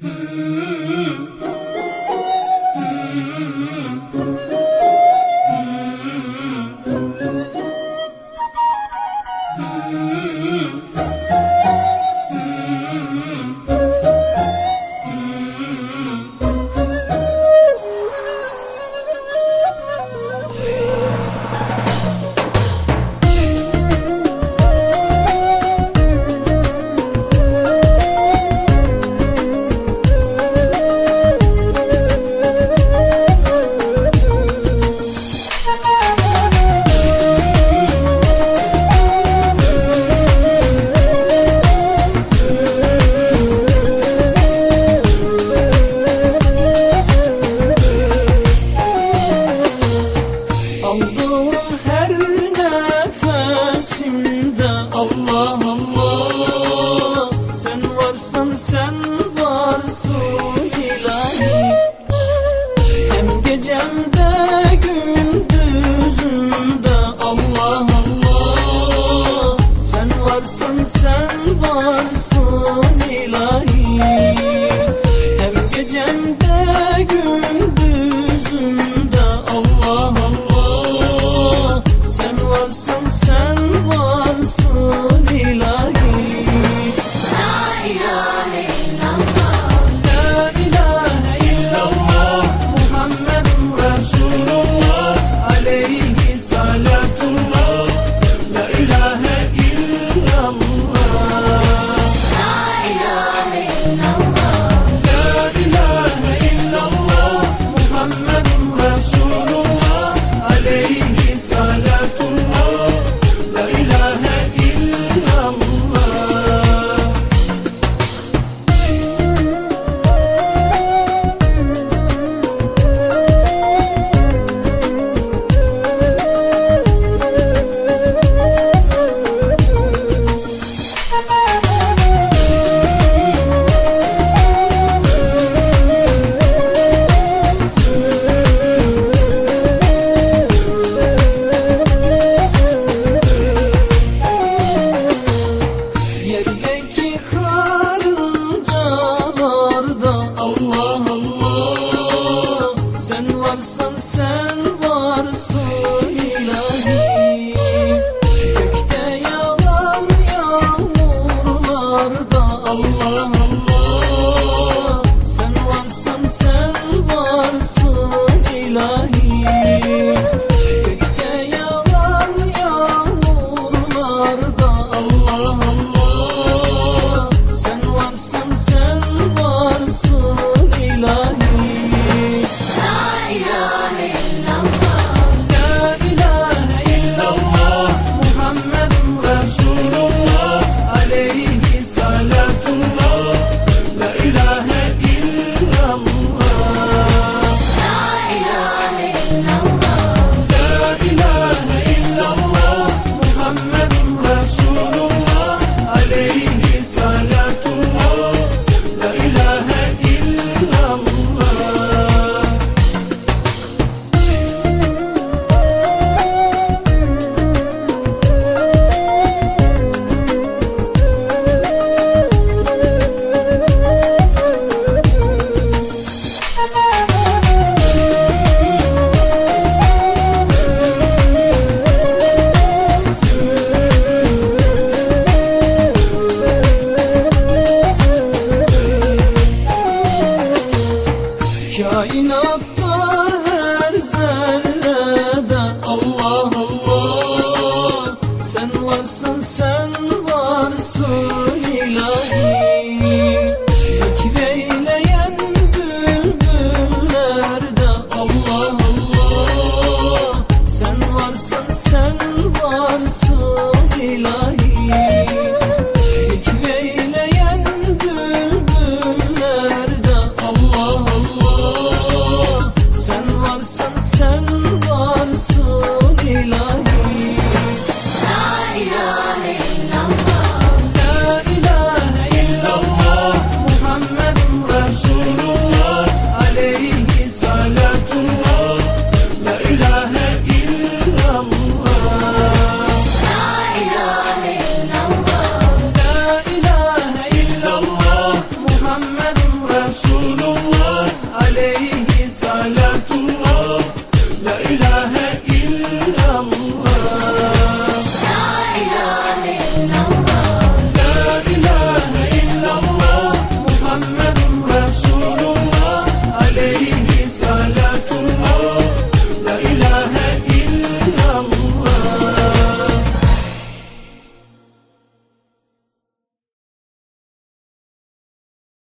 mm oldu her nefesimde. Allah Allah Sen varsın sen varsın ilahi. Hem gecemde gündüzümde. Allah Allah Sen varsın sen varsın ilahi. sun.